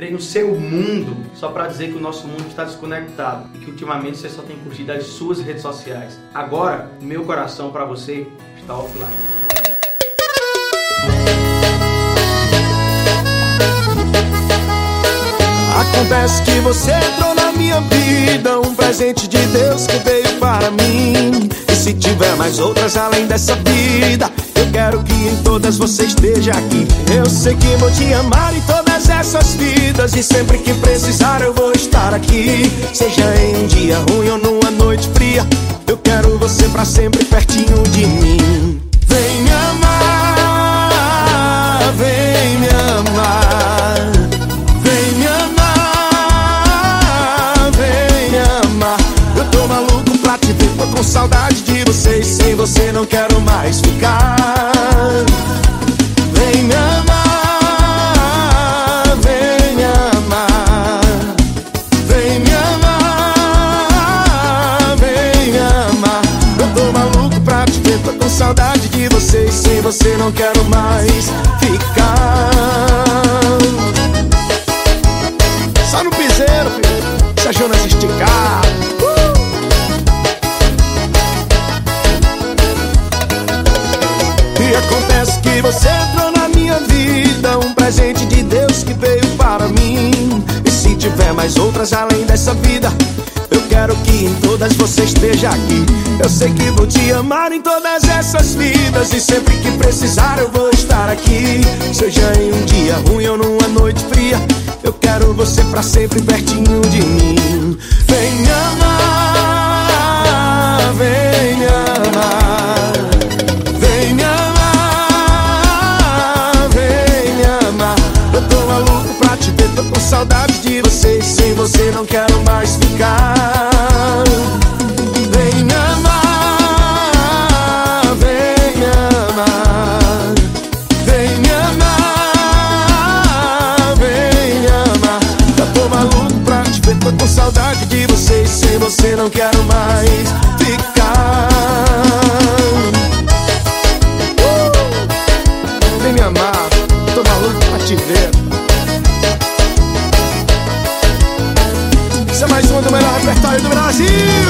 entrei no seu mundo só para dizer que o nosso mundo está desconectado e que ultimamente você só tem curtido as suas redes sociais. Agora, meu coração para você está offline. Acontece que você entrou na minha vida, um presente de Deus que veio para mim. E se tiver mais outras além dessa vida, quero que em todas você esteja aqui. Eu sei que vou te amar em todas essas vidas. E sempre que precisar, eu vou estar aqui. Seja em um dia ruim ou numa noite fria. Eu quero você pra sempre pertinho de mim. Vem me amar, vem me amar. Vem me amar, vem me amar. Eu tô maluco pra te ver, tô com saudade de você. E sem você não quero mais ficar. Saudade de você. E sem você não quero mais ficar. Só no piseiro, filho. Deixa Jonas esticar. E acontece que você entrou na minha vida Um presente de Deus que veio para mim E se tiver mais outras além dessa vida que em todas você esteja aqui Eu sei que vou te amar em todas essas vidas E sempre que precisar eu vou estar aqui Seja em um dia ruim ou numa noite fria Eu quero você pra sempre pertinho de mim Vem amar, vem amar Vem me amar, vem me amar. Eu tô maluco pra te ver, tô com saudade de você. Sem você não quero mais ficar. Saudade de você. Não quero mais ficar. Vem me amar, tô maluco pra te ver. Isso é mais uma do melhor repertório do Brasil.